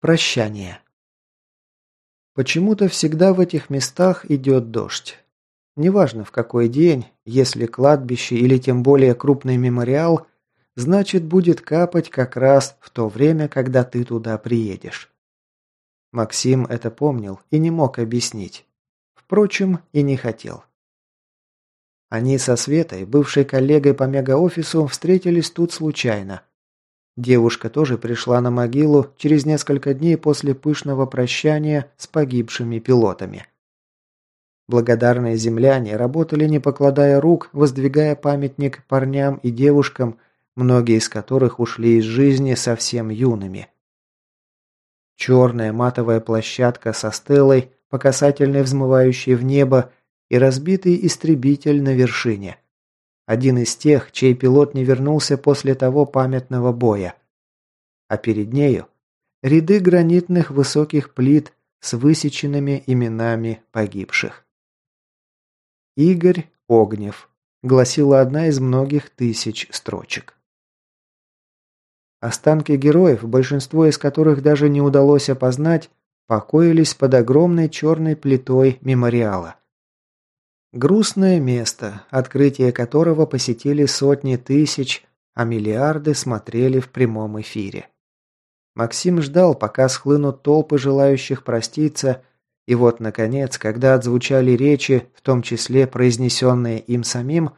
Прощание. Почему-то всегда в этих местах идет дождь. Неважно в какой день, если кладбище или тем более крупный мемориал, значит будет капать как раз в то время, когда ты туда приедешь. Максим это помнил и не мог объяснить. Впрочем, и не хотел. Они со Светой, бывшей коллегой по мегаофису, встретились тут случайно. Девушка тоже пришла на могилу через несколько дней после пышного прощания с погибшими пилотами. Благодарные земляне работали не покладая рук, воздвигая памятник парням и девушкам, многие из которых ушли из жизни совсем юными. Черная матовая площадка со стелой, по касательной взмывающей в небо, и разбитый истребитель на вершине – один из тех, чей пилот не вернулся после того памятного боя. А перед нею ряды гранитных высоких плит с высеченными именами погибших. Игорь Огнев, гласила одна из многих тысяч строчек. Останки героев, большинство из которых даже не удалось опознать, покоились под огромной черной плитой мемориала – Грустное место, открытие которого посетили сотни тысяч, а миллиарды смотрели в прямом эфире. Максим ждал, пока схлынут толпы желающих проститься, и вот, наконец, когда отзвучали речи, в том числе произнесенные им самим,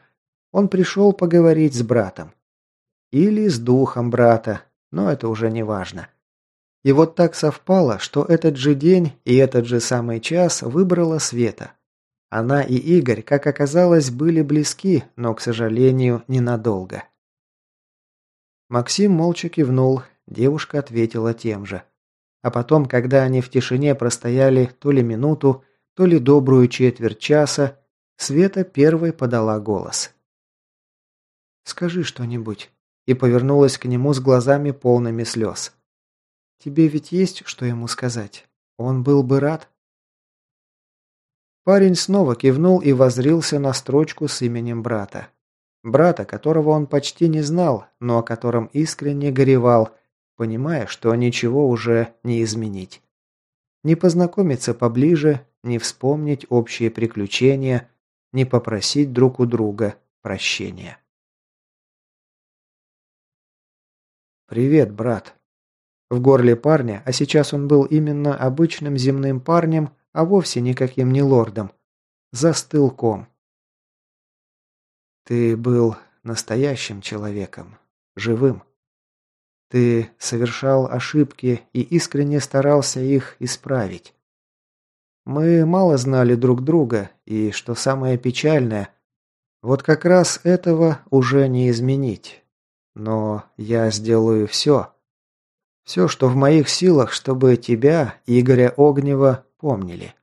он пришел поговорить с братом. Или с духом брата, но это уже не важно. И вот так совпало, что этот же день и этот же самый час выбрала Света. Она и Игорь, как оказалось, были близки, но, к сожалению, ненадолго. Максим молча кивнул, девушка ответила тем же. А потом, когда они в тишине простояли то ли минуту, то ли добрую четверть часа, Света первой подала голос. «Скажи что-нибудь», и повернулась к нему с глазами полными слез. «Тебе ведь есть что ему сказать? Он был бы рад?» Парень снова кивнул и возрился на строчку с именем брата. Брата, которого он почти не знал, но о котором искренне горевал, понимая, что ничего уже не изменить. Не познакомиться поближе, не вспомнить общие приключения, не попросить друг у друга прощения. «Привет, брат». В горле парня, а сейчас он был именно обычным земным парнем, а вовсе никаким не лордом. Застыл ком. Ты был настоящим человеком, живым. Ты совершал ошибки и искренне старался их исправить. Мы мало знали друг друга, и, что самое печальное, вот как раз этого уже не изменить. Но я сделаю все. Все, что в моих силах, чтобы тебя, Игоря Огнева, помнили.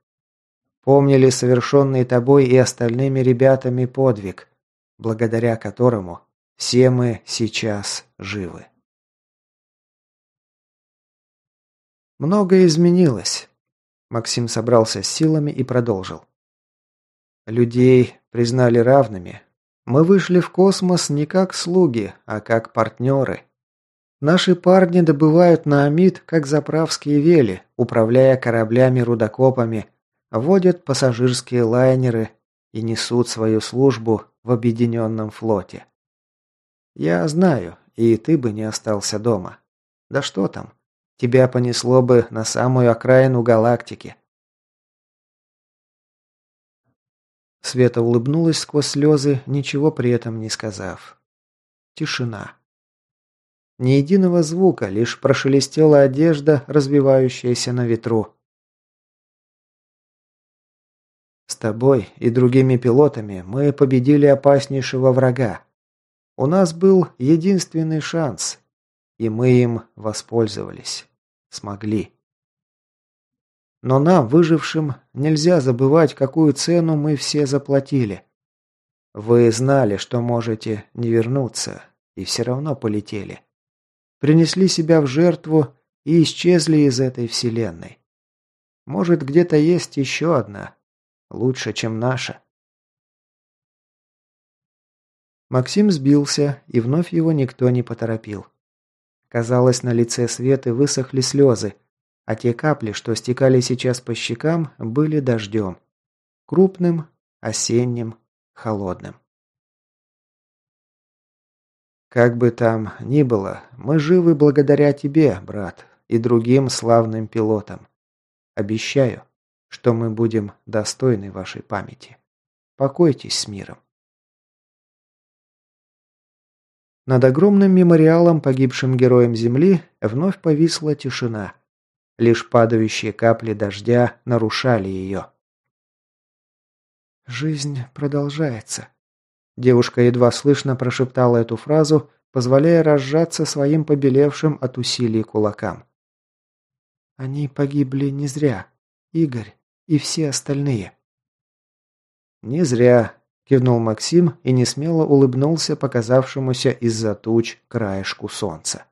Помнили совершенный тобой и остальными ребятами подвиг, благодаря которому все мы сейчас живы. Многое изменилось. Максим собрался с силами и продолжил. Людей признали равными. Мы вышли в космос не как слуги, а как партнеры. Наши парни добывают на Амид, как заправские вели, управляя кораблями-рудокопами, водят пассажирские лайнеры и несут свою службу в объединенном флоте. Я знаю, и ты бы не остался дома. Да что там, тебя понесло бы на самую окраину галактики. Света улыбнулась сквозь слезы, ничего при этом не сказав. Тишина. Ни единого звука, лишь прошелестела одежда, разбивающаяся на ветру. «С тобой и другими пилотами мы победили опаснейшего врага. У нас был единственный шанс, и мы им воспользовались. Смогли. Но нам, выжившим, нельзя забывать, какую цену мы все заплатили. Вы знали, что можете не вернуться, и все равно полетели принесли себя в жертву и исчезли из этой вселенной. Может, где-то есть еще одна, лучше, чем наша. Максим сбился, и вновь его никто не поторопил. Казалось, на лице Светы высохли слезы, а те капли, что стекали сейчас по щекам, были дождем. Крупным, осенним, холодным. Как бы там ни было, мы живы благодаря тебе, брат, и другим славным пилотам. Обещаю, что мы будем достойны вашей памяти. Покойтесь с миром. Над огромным мемориалом погибшим героям Земли вновь повисла тишина. Лишь падающие капли дождя нарушали ее. «Жизнь продолжается». Девушка едва слышно прошептала эту фразу, позволяя разжаться своим побелевшим от усилий кулакам. «Они погибли не зря. Игорь и все остальные». «Не зря», – кивнул Максим и несмело улыбнулся показавшемуся из-за туч краешку солнца.